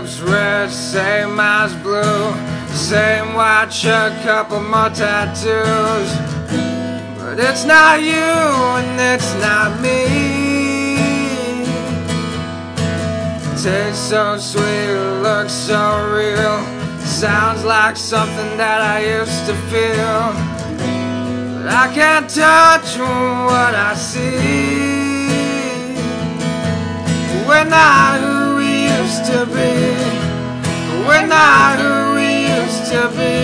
lips red, same eyes blue, same white shirt, couple more tattoos. But it's not you and it's not me. Tastes so sweet, looks so real. Sounds like something that I used to feel. But I can't touch what I see. We're not who we used to be. Not who we used to be.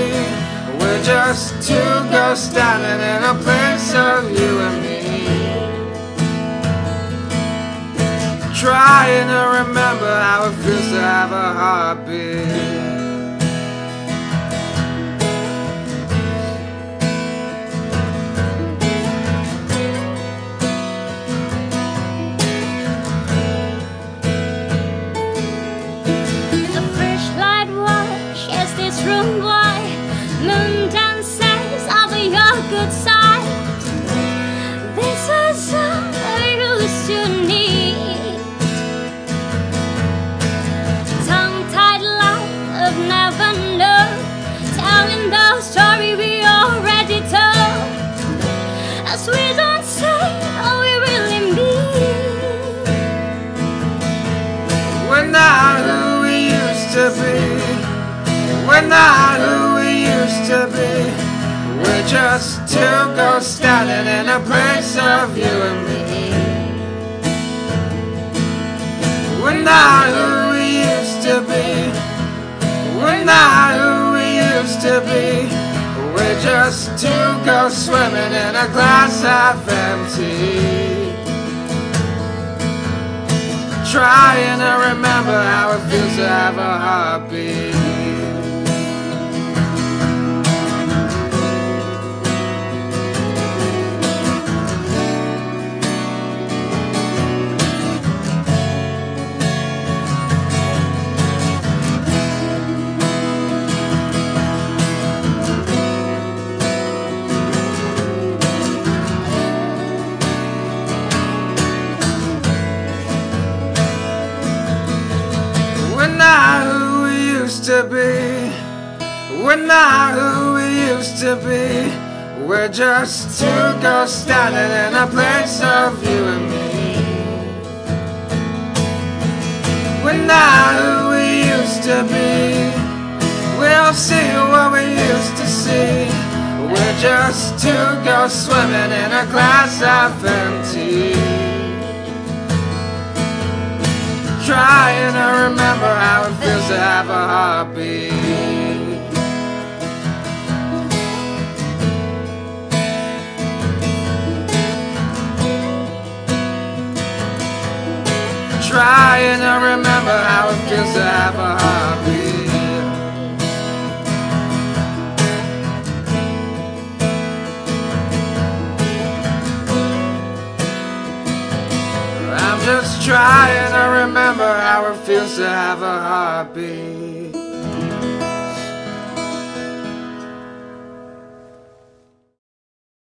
We're just two girls standing in a place of you and me. Trying to remember how it feels to have a heartbeat. We're not who we used to be. We're just two girls standing in a place of you and me. We're not who we used to be. We're not who we used to be. We're just two girls swimming in a glass half empty. Trying to remember how it feels to have a heartbeat. To be. We're not who we used to be. We're just two girls standing in a place of you and me. We're not who we used to be. We'll see what we used to see. We're just two girls swimming in a glass of empty. Trying to remember how it feels to have a heartbeat. Trying to remember how it feels to have a heartbeat. Trying to remember how it feels to have a heartbeat.